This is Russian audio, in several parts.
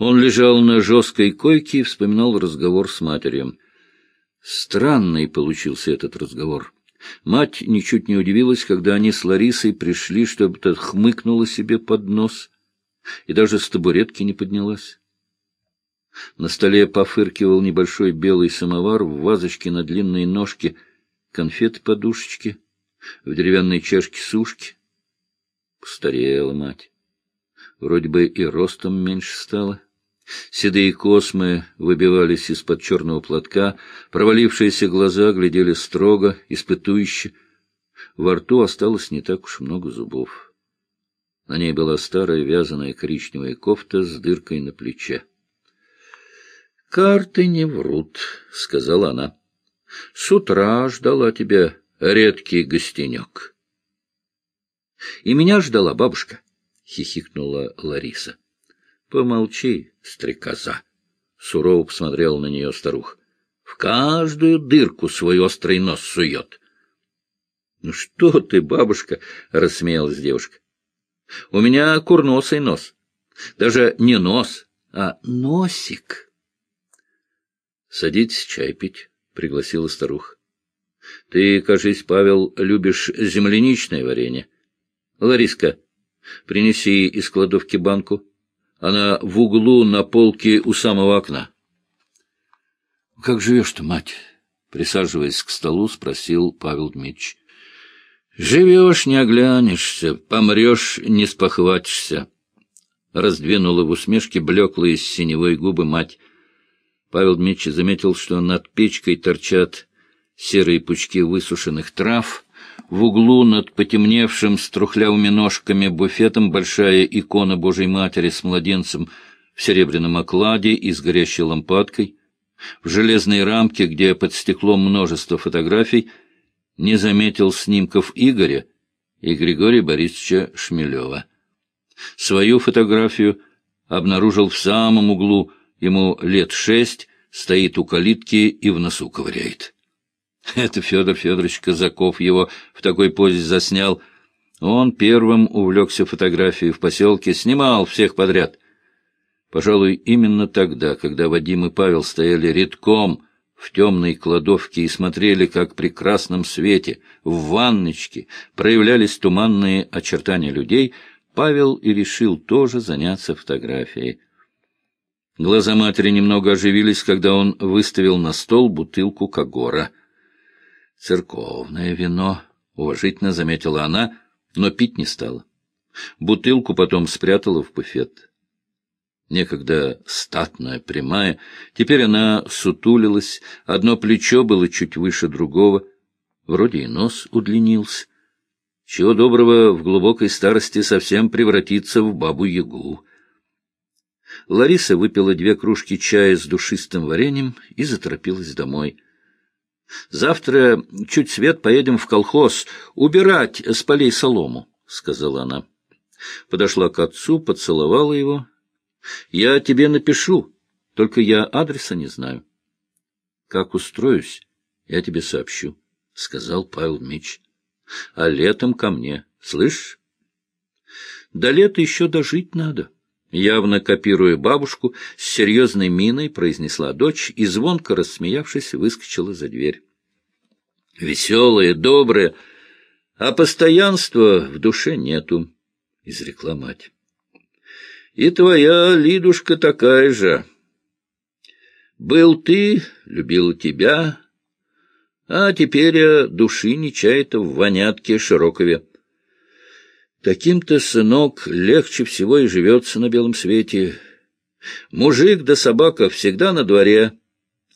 Он лежал на жесткой койке и вспоминал разговор с матерью. Странный получился этот разговор. Мать ничуть не удивилась, когда они с Ларисой пришли, чтобы то хмыкнула себе под нос, и даже с табуретки не поднялась. На столе пофыркивал небольшой белый самовар в вазочке на длинной ножке, конфеты-подушечки, в деревянной чашке сушки. Постарела мать. Вроде бы и ростом меньше стало. Седые космы выбивались из-под черного платка, провалившиеся глаза глядели строго, испытующе. Во рту осталось не так уж много зубов. На ней была старая вязаная коричневая кофта с дыркой на плече. — Карты не врут, — сказала она. — С утра ждала тебя редкий гостенек. — И меня ждала бабушка, — хихикнула Лариса. — Помолчи, стрекоза! — сурово посмотрела на нее старуха. — В каждую дырку свой острый нос сует. — Ну что ты, бабушка! — рассмеялась девушка. — У меня курносый нос. Даже не нос, а носик. — Садитесь чай пить, — пригласила старуха. — Ты, кажись, Павел, любишь земляничное варенье. Лариска, принеси из кладовки банку. Она в углу на полке у самого окна. — Как живешь-то, мать? — присаживаясь к столу, спросил Павел Дмитрич. — Живешь, не оглянешься, помрешь, не спохватишься. Раздвинула в усмешке блеклые с синевой губы мать. Павел Дмитрич заметил, что над печкой торчат серые пучки высушенных трав — в углу над потемневшим с трухлявыми ножками буфетом большая икона Божьей Матери с младенцем в серебряном окладе и с горящей лампадкой. В железной рамке, где под стеклом множество фотографий, не заметил снимков Игоря и Григория Борисовича Шмелева. Свою фотографию обнаружил в самом углу, ему лет шесть, стоит у калитки и в носу ковыряет. Это Федор Федорович Казаков его в такой позе заснял. Он первым увлекся фотографией в поселке, снимал всех подряд. Пожалуй, именно тогда, когда Вадим и Павел стояли редком в темной кладовке и смотрели, как при красном свете в ванночке проявлялись туманные очертания людей, Павел и решил тоже заняться фотографией. Глаза матери немного оживились, когда он выставил на стол бутылку Кагора — Церковное вино, — уважительно заметила она, но пить не стала. Бутылку потом спрятала в буфет. Некогда статная, прямая, теперь она сутулилась, одно плечо было чуть выше другого, вроде и нос удлинился. Чего доброго в глубокой старости совсем превратиться в бабу-ягу. Лариса выпила две кружки чая с душистым вареньем и заторопилась домой — Завтра чуть свет поедем в колхоз убирать с полей солому, — сказала она. Подошла к отцу, поцеловала его. — Я тебе напишу, только я адреса не знаю. — Как устроюсь, я тебе сообщу, — сказал Павел Мич. — А летом ко мне, слышишь? — До лета еще дожить надо. Явно копируя бабушку, с серьезной миной произнесла дочь и, звонко рассмеявшись, выскочила за дверь. Веселая, добрая, а постоянства в душе нету, — изрекла мать. И твоя Лидушка такая же. Был ты, любил тебя, а теперь души не чает в вонятке Широкове. Таким-то, сынок, легче всего и живется на белом свете. Мужик да собака всегда на дворе,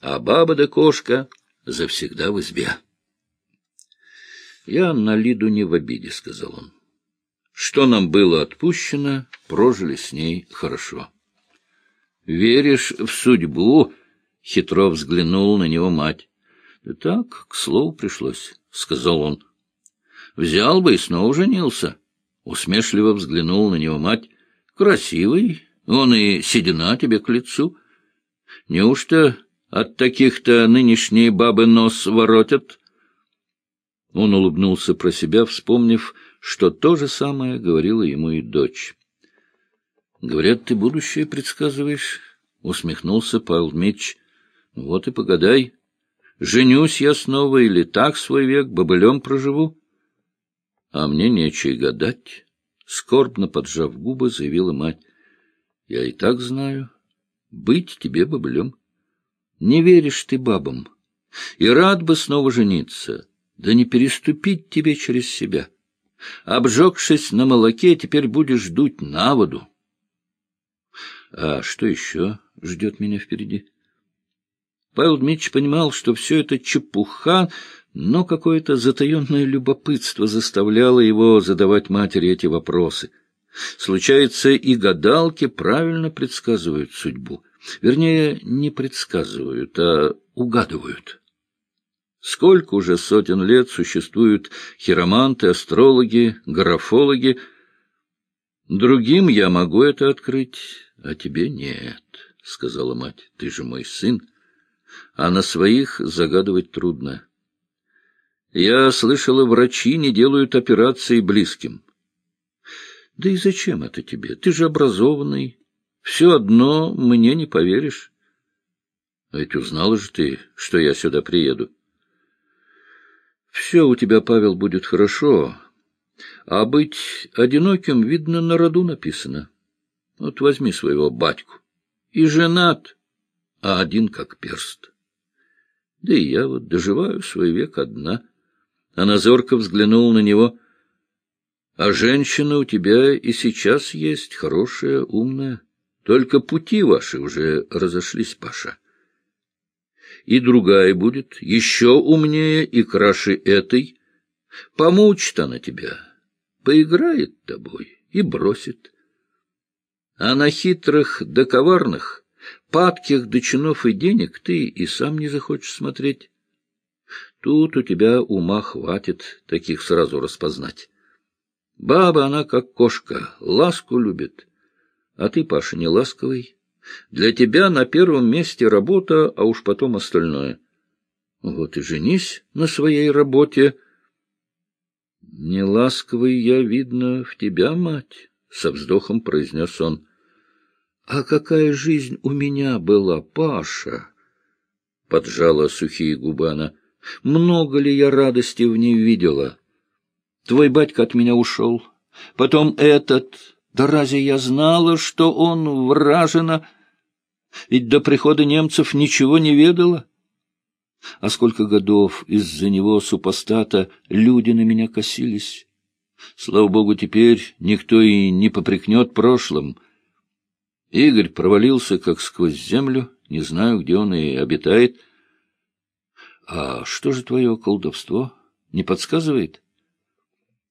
а баба да кошка завсегда в избе. Я на Лиду не в обиде, — сказал он. Что нам было отпущено, прожили с ней хорошо. — Веришь в судьбу? — хитро взглянул на него мать. — Да так, к слову пришлось, — сказал он. — Взял бы и снова женился. — Усмешливо взглянул на него мать. — Красивый, он и седина тебе к лицу. Неужто от таких-то нынешние бабы нос воротят? Он улыбнулся про себя, вспомнив, что то же самое говорила ему и дочь. Говорят, ты будущее предсказываешь, — усмехнулся Павел Дмитрич. Вот и погадай. Женюсь я снова или так свой век бобылем проживу? А мне нечего гадать, — скорбно поджав губы, заявила мать. Я и так знаю. Быть тебе бобылем. Не веришь ты бабам. И рад бы снова жениться, да не переступить тебе через себя. Обжегшись на молоке, теперь будешь дуть на воду. А что еще ждет меня впереди? Павел Дмитриевич понимал, что все это чепуха, но какое-то затаенное любопытство заставляло его задавать матери эти вопросы. Случается, и гадалки правильно предсказывают судьбу. Вернее, не предсказывают, а угадывают. Сколько уже сотен лет существуют хироманты, астрологи, графологи. Другим я могу это открыть, а тебе нет, — сказала мать. Ты же мой сын, а на своих загадывать трудно. Я слышала, врачи не делают операции близким. Да и зачем это тебе? Ты же образованный. Все одно мне не поверишь. А ведь узнала же ты, что я сюда приеду. Все у тебя, Павел, будет хорошо, а быть одиноким, видно, на роду написано. Вот возьми своего батьку. И женат, а один как перст. Да и я вот доживаю свой век одна. Она зорко взглянула на него. А женщина у тебя и сейчас есть, хорошая, умная. Только пути ваши уже разошлись, Паша и другая будет, еще умнее и краше этой. Помучит она тебя, поиграет тобой и бросит. А на хитрых да коварных, падких до чинов и денег ты и сам не захочешь смотреть. Тут у тебя ума хватит таких сразу распознать. Баба она как кошка, ласку любит, а ты, Паша, не ласковый. Для тебя на первом месте работа, а уж потом остальное. Вот и женись на своей работе. Не ласковый я, видно, в тебя, мать, — со вздохом произнес он. А какая жизнь у меня была, Паша? Поджала сухие губы она. Много ли я радости в ней видела? Твой батька от меня ушел. Потом этот... Да разве я знала, что он вражина ведь до прихода немцев ничего не ведала. А сколько годов из-за него, супостата, люди на меня косились. Слава богу, теперь никто и не попрекнет прошлым. Игорь провалился, как сквозь землю, не знаю, где он и обитает. А что же твое колдовство? Не подсказывает?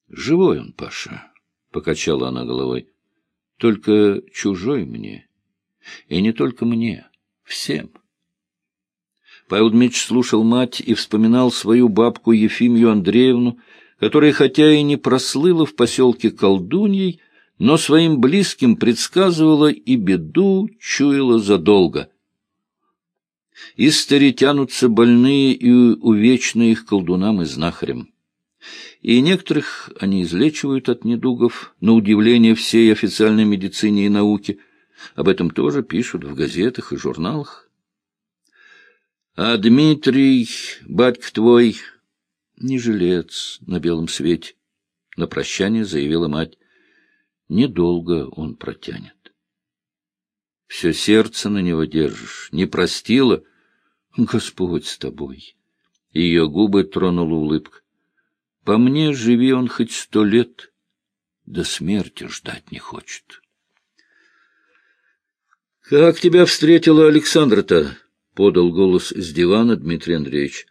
Живой он, Паша, — покачала она головой. Только чужой мне. И не только мне, всем. Павел Дмитрич слушал мать и вспоминал свою бабку Ефимию Андреевну, которая хотя и не прослыла в поселке колдуньей, но своим близким предсказывала и беду чуяла задолго. Истори тянутся больные и увечные их колдунам и знахарям. И некоторых они излечивают от недугов, на удивление всей официальной медицине и науке – об этом тоже пишут в газетах и журналах. А Дмитрий, батька твой, не жилец на белом свете, — на прощание заявила мать. Недолго он протянет. Все сердце на него держишь, не простила. Господь с тобой. Ее губы тронула улыбка. По мне, живи он хоть сто лет, до смерти ждать не хочет. — Как тебя встретила Александра-то? — подал голос с дивана Дмитрий Андреевич.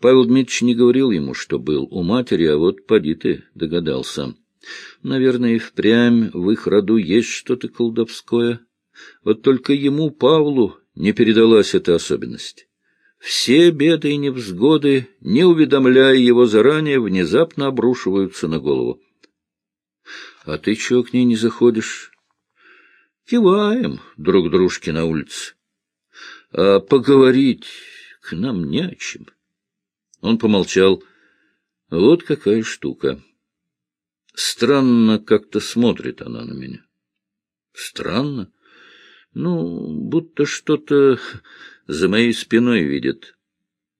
Павел Дмитриевич не говорил ему, что был у матери, а вот поди ты догадался. Наверное, и впрямь в их роду есть что-то колдовское. Вот только ему, Павлу, не передалась эта особенность. Все беды и невзгоды, не уведомляя его заранее, внезапно обрушиваются на голову. — А ты чего к ней не заходишь? Киваем друг дружке на улице. А поговорить к нам не о чем. Он помолчал. Вот какая штука. Странно как-то смотрит она на меня. Странно. Ну, будто что-то за моей спиной видит.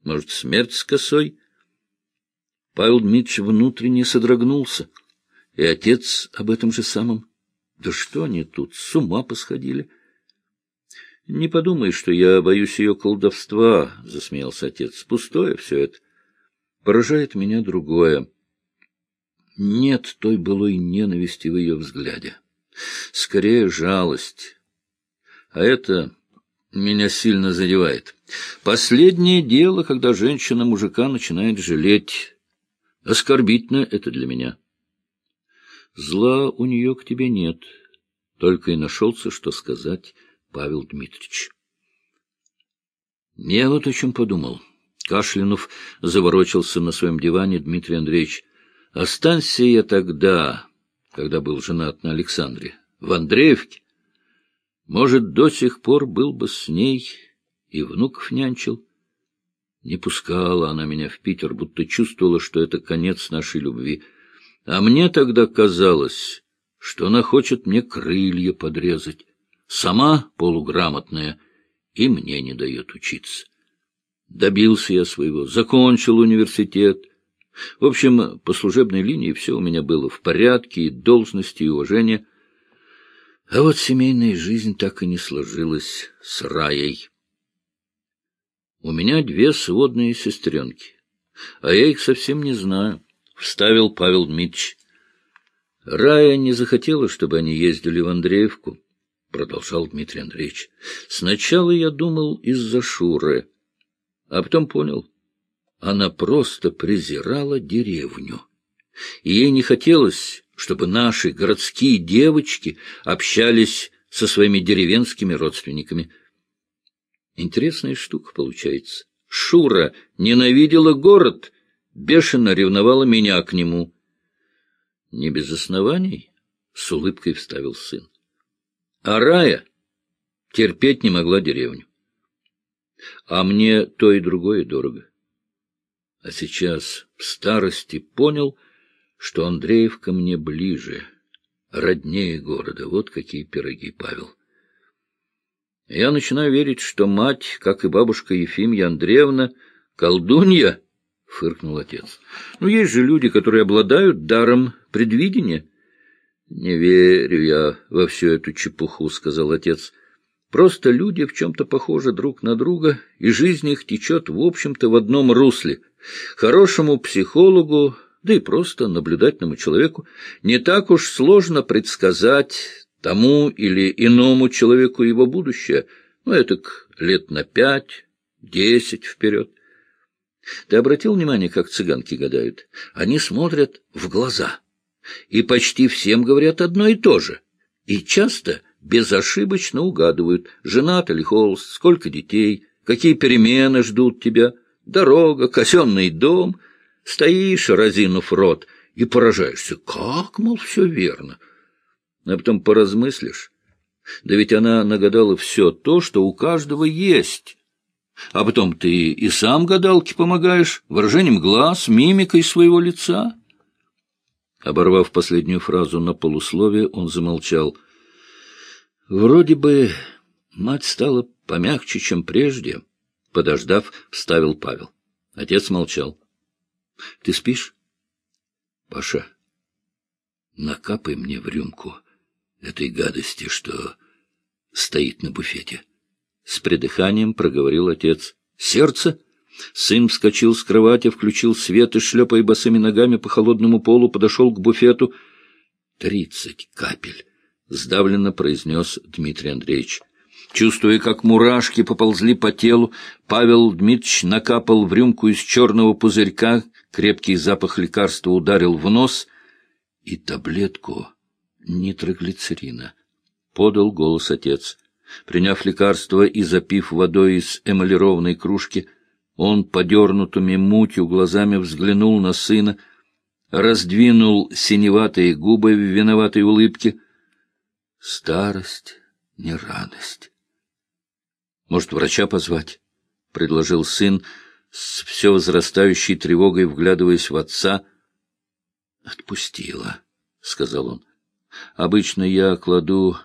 Может, смерть с косой? Павел Дмитриевич внутренне содрогнулся. И отец об этом же самом. Да что они тут, с ума посходили? — Не подумай, что я боюсь ее колдовства, — засмеялся отец. — Пустое все это. Поражает меня другое. Нет той былой ненависти в ее взгляде. Скорее, жалость. А это меня сильно задевает. Последнее дело, когда женщина мужика начинает жалеть. Оскорбительно это для меня. Зла у нее к тебе нет. Только и нашелся, что сказать Павел Дмитриевич. Я вот о чем подумал. Кашлянув заворочился на своем диване Дмитрий Андреевич. Останься я тогда, когда был женат на Александре, в Андреевке, может, до сих пор был бы с ней и внуков нянчил. Не пускала она меня в Питер, будто чувствовала, что это конец нашей любви. А мне тогда казалось, что она хочет мне крылья подрезать. Сама полуграмотная и мне не дает учиться. Добился я своего, закончил университет. В общем, по служебной линии все у меня было в порядке, и должности, и уважение. А вот семейная жизнь так и не сложилась с Раей. У меня две сводные сестренки, а я их совсем не знаю, — вставил Павел Дмитрич. Рая не захотела, чтобы они ездили в Андреевку, — продолжал Дмитрий Андреевич. Сначала я думал из-за Шуры, а потом понял, она просто презирала деревню. И ей не хотелось, чтобы наши городские девочки общались со своими деревенскими родственниками. Интересная штука получается. Шура ненавидела город, бешено ревновала меня к нему. Не без оснований, — с улыбкой вставил сын. А Рая терпеть не могла деревню. А мне то и другое дорого. А сейчас в старости понял, что Андреевка мне ближе, роднее города. Вот какие пироги, Павел. Я начинаю верить, что мать, как и бабушка Ефимья Андреевна, колдунья, — фыркнул отец. Ну, есть же люди, которые обладают даром предвидения. — Не верю я во всю эту чепуху, — сказал отец. — Просто люди в чем-то похожи друг на друга, и жизнь их течет, в общем-то, в одном русле. Хорошему психологу да и просто наблюдательному человеку, не так уж сложно предсказать тому или иному человеку его будущее, ну, это лет на пять, десять вперед. Ты обратил внимание, как цыганки гадают? Они смотрят в глаза, и почти всем говорят одно и то же, и часто безошибочно угадывают, женат или холст, сколько детей, какие перемены ждут тебя, дорога, казенный дом — Стоишь, разинув рот, и поражаешься. Как, мол, все верно? А потом поразмыслишь. Да ведь она нагадала все то, что у каждого есть. А потом ты и сам гадалке помогаешь, выражением глаз, мимикой своего лица. Оборвав последнюю фразу на полусловие, он замолчал. Вроде бы мать стала помягче, чем прежде. Подождав, вставил Павел. Отец молчал. Ты спишь? Паша, накапай мне в рюмку этой гадости, что стоит на буфете. С придыханием проговорил отец. Сердце? Сын вскочил с кровати, включил свет и, шлепая босыми ногами по холодному полу, подошел к буфету. «Тридцать капель!» — сдавленно произнес Дмитрий Андреевич. Чувствуя, как мурашки поползли по телу, Павел Дмитрич накапал в рюмку из черного пузырька, крепкий запах лекарства ударил в нос, и таблетку нитроглицерина. Подал голос отец. Приняв лекарство и запив водой из эмалированной кружки, он подернутыми мутью глазами взглянул на сына, раздвинул синеватые губы в виноватой улыбке. Старость не радость. Может, врача позвать? — предложил сын, с все возрастающей тревогой вглядываясь в отца. — Отпустила, — сказал он. — Обычно я кладу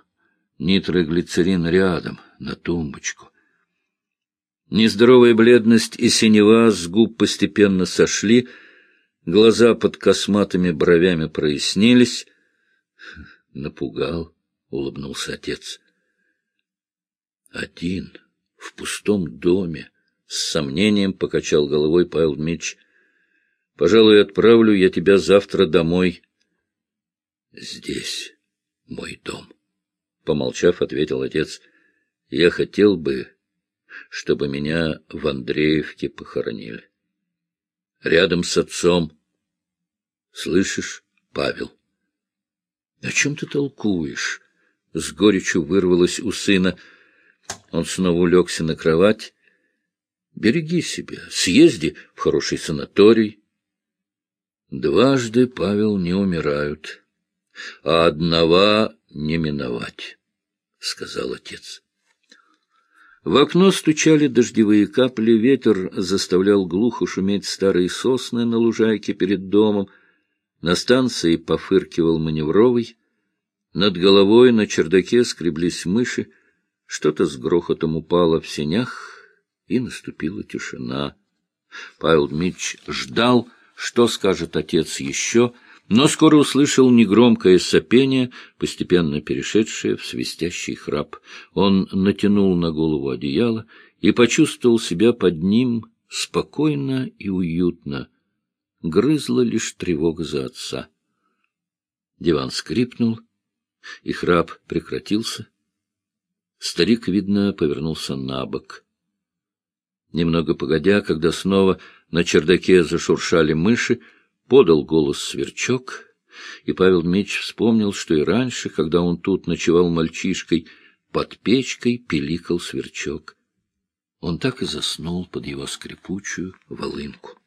Нитроглицерин рядом, на тумбочку. Нездоровая бледность и синева с губ постепенно сошли, глаза под косматыми бровями прояснились. Напугал, — улыбнулся отец. Один, в пустом доме, с сомнением покачал головой Павел Дмитрич. Пожалуй, отправлю я тебя завтра домой. Здесь мой дом, — помолчав, ответил отец. Я хотел бы чтобы меня в Андреевке похоронили. Рядом с отцом. Слышишь, Павел? — О чем ты толкуешь? — с горечью вырвалось у сына. Он снова улегся на кровать. — Береги себя, съезди в хороший санаторий. Дважды, Павел, не умирают, а одного не миновать, — сказал отец. В окно стучали дождевые капли, ветер заставлял глухо шуметь старые сосны на лужайке перед домом. На станции пофыркивал маневровый. Над головой на чердаке скреблись мыши. Что-то с грохотом упало в сенях, и наступила тишина. Павел Дмитрич ждал, что скажет отец еще — но скоро услышал негромкое сопение, постепенно перешедшее в свистящий храп. Он натянул на голову одеяло и почувствовал себя под ним спокойно и уютно. Грызла лишь тревога за отца. Диван скрипнул, и храп прекратился. Старик, видно, повернулся на бок. Немного погодя, когда снова на чердаке зашуршали мыши, подал голос сверчок, и Павел Дмитриевич вспомнил, что и раньше, когда он тут ночевал мальчишкой, под печкой пиликал сверчок. Он так и заснул под его скрипучую волынку.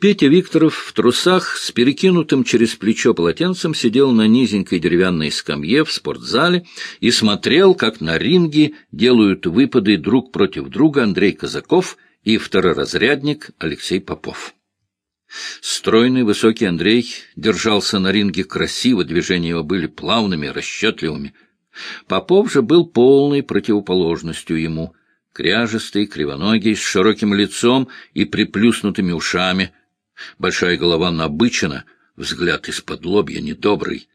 Петя Викторов в трусах с перекинутым через плечо полотенцем сидел на низенькой деревянной скамье в спортзале и смотрел, как на ринге делают выпады друг против друга Андрей Казаков и второразрядник Алексей Попов. Стройный высокий Андрей держался на ринге красиво, движения его были плавными, расчетливыми. Попов же был полной противоположностью ему. Кряжестый, кривоногий, с широким лицом и приплюснутыми ушами. Большая голова набычена, взгляд из-под лобья недобрый.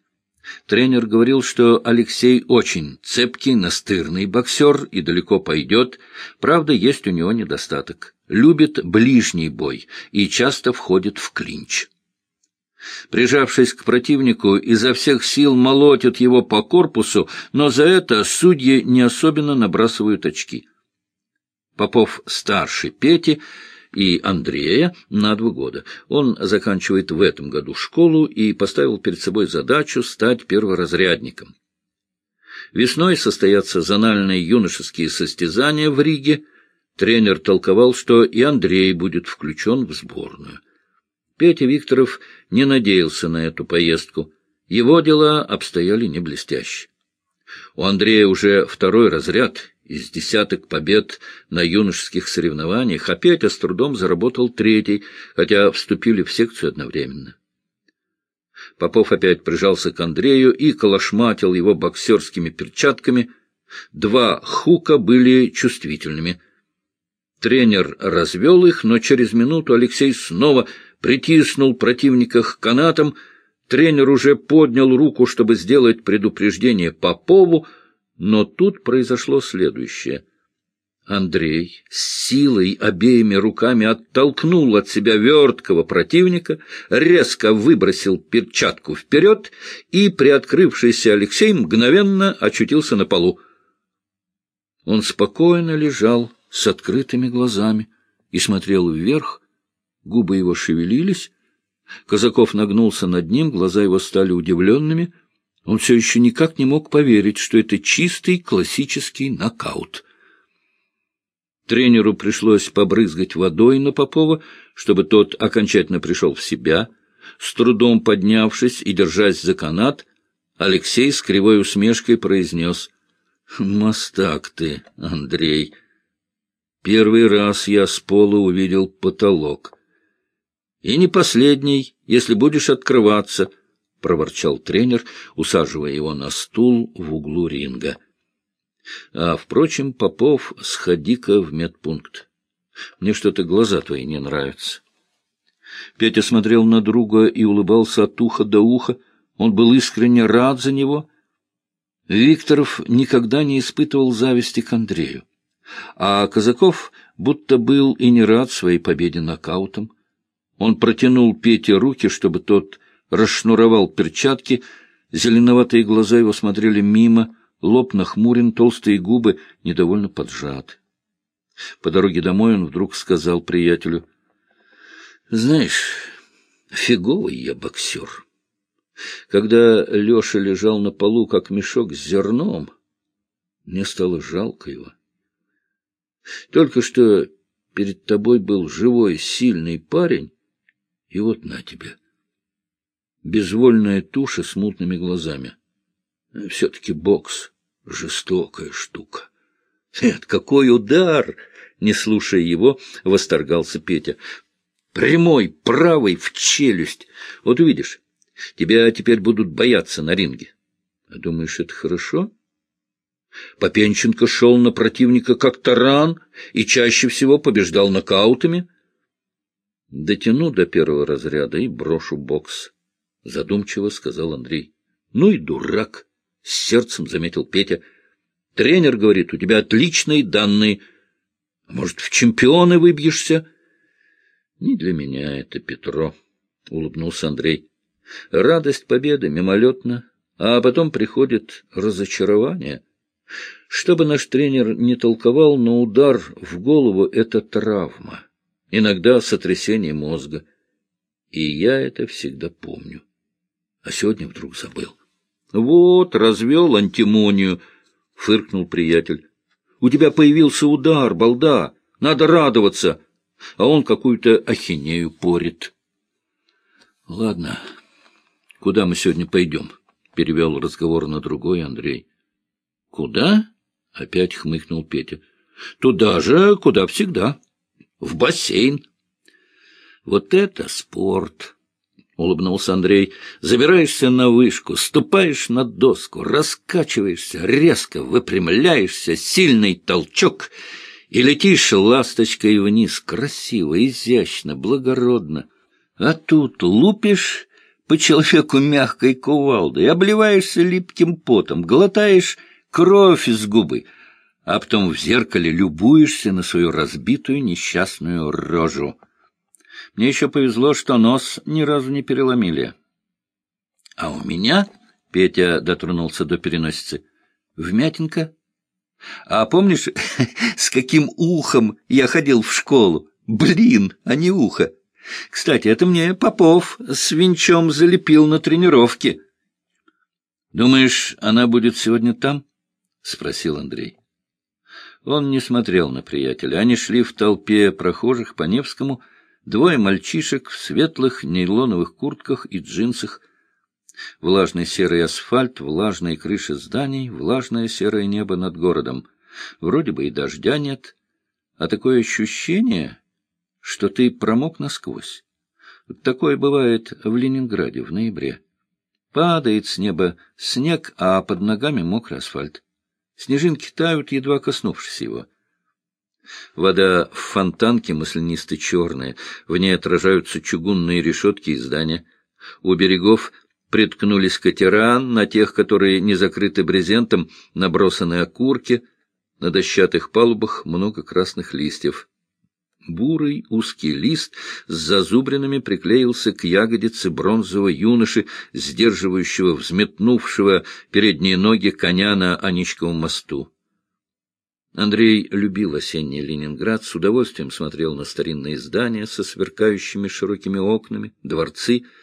Тренер говорил, что Алексей очень цепкий, настырный боксер и далеко пойдет. Правда, есть у него недостаток. Любит ближний бой и часто входит в клинч. Прижавшись к противнику, изо всех сил молотят его по корпусу, но за это судьи не особенно набрасывают очки. Попов старше Пети, и Андрея на два года. Он заканчивает в этом году школу и поставил перед собой задачу стать перворазрядником. Весной состоятся зональные юношеские состязания в Риге. Тренер толковал, что и Андрей будет включен в сборную. Петя Викторов не надеялся на эту поездку. Его дела обстояли не блестяще. У Андрея уже второй разряд, из десяток побед на юношеских соревнованиях, а Петя с трудом заработал третий, хотя вступили в секцию одновременно. Попов опять прижался к Андрею и колошматил его боксерскими перчатками. Два хука были чувствительными. Тренер развел их, но через минуту Алексей снова притиснул противника к канатам. Тренер уже поднял руку, чтобы сделать предупреждение Попову, но тут произошло следующее. Андрей с силой обеими руками оттолкнул от себя верткого противника, резко выбросил перчатку вперед, и приоткрывшийся Алексей мгновенно очутился на полу. Он спокойно лежал с открытыми глазами и смотрел вверх, губы его шевелились, Казаков нагнулся над ним, глаза его стали удивленными — он все еще никак не мог поверить, что это чистый классический нокаут. Тренеру пришлось побрызгать водой на Попова, чтобы тот окончательно пришел в себя. С трудом поднявшись и держась за канат, Алексей с кривой усмешкой произнес «Мастак ты, Андрей! Первый раз я с пола увидел потолок. И не последний, если будешь открываться — проворчал тренер, усаживая его на стул в углу ринга. А, впрочем, Попов, сходи-ка в медпункт. Мне что-то глаза твои не нравятся. Петя смотрел на друга и улыбался от уха до уха. Он был искренне рад за него. Викторов никогда не испытывал зависти к Андрею. А Казаков будто был и не рад своей победе нокаутом. Он протянул Пете руки, чтобы тот расшнуровал перчатки, зеленоватые глаза его смотрели мимо, лоб нахмурен, толстые губы недовольно поджаты. По дороге домой он вдруг сказал приятелю, — Знаешь, фиговый я боксер. Когда Леша лежал на полу, как мешок с зерном, мне стало жалко его. Только что перед тобой был живой, сильный парень, и вот на тебе. Безвольная туша с мутными глазами. Все-таки бокс — жестокая штука. Нет, какой удар! Не слушая его, восторгался Петя. Прямой, правый, в челюсть. Вот увидишь, тебя теперь будут бояться на ринге. А думаешь, это хорошо? Попенченко шел на противника как таран и чаще всего побеждал нокаутами. Дотяну до первого разряда и брошу бокс, — задумчиво сказал Андрей. — Ну и дурак, — с сердцем заметил Петя. — Тренер говорит, у тебя отличные данные. Может, в чемпионы выбьешься? — Не для меня это, Петро, — улыбнулся Андрей. — Радость победы мимолетна, а потом приходит разочарование. Что бы наш тренер не толковал, но удар в голову — это травма, иногда сотрясение мозга. И я это всегда помню. А сегодня вдруг забыл. — Вот, развел антимонию, — фыркнул приятель. — У тебя появился удар, балда, надо радоваться, а он какую-то ахинею порит. — Ладно, куда мы сегодня пойдем? — перевел разговор на другой Андрей. — Куда? — опять хмыкнул Петя. — Туда же, куда всегда. В бассейн. — Вот это спорт! — улыбнулся Андрей. — Забираешься на вышку, ступаешь на доску, раскачиваешься, резко выпрямляешься, сильный толчок — и летишь ласточкой вниз, красиво, изящно, благородно. А тут лупишь по человеку мягкой кувалдой, обливаешься липким потом, глотаешь кровь из губы, а потом в зеркале любуешься на свою разбитую несчастную рожу. Мне еще повезло, что нос ни разу не переломили. А у меня, — Петя дотронулся до переносицы, — вмятинка а помнишь, с каким ухом я ходил в школу? Блин, а не ухо. Кстати, это мне Попов с венчом залепил на тренировке. Думаешь, она будет сегодня там? спросил Андрей. Он не смотрел на приятеля. Они шли в толпе прохожих по Невскому, двое мальчишек в светлых нейлоновых куртках и джинсах — Влажный серый асфальт, влажные крыши зданий, влажное серое небо над городом. Вроде бы и дождя нет, а такое ощущение, что ты промок насквозь. Такое бывает в Ленинграде в ноябре. Падает с неба снег, а под ногами мокрый асфальт. Снежинки тают, едва коснувшись его. Вода в фонтанке маслянисто-черная, в ней отражаются чугунные решетки и здания. У берегов приткнулись катера, на тех, которые не закрыты брезентом, набросаны окурки, на дощатых палубах много красных листьев. Бурый узкий лист с зазубринами приклеился к ягодице бронзового юноши, сдерживающего взметнувшего передние ноги коня на Аничковом мосту. Андрей любил осенний Ленинград, с удовольствием смотрел на старинные здания со сверкающими широкими окнами, дворцы —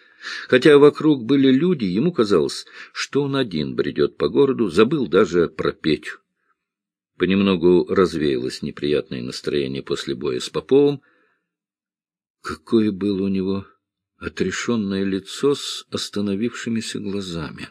Хотя вокруг были люди, ему казалось, что он один бредет по городу, забыл даже про Петю. Понемногу развеялось неприятное настроение после боя с Поповым. Какое было у него отрешенное лицо с остановившимися глазами.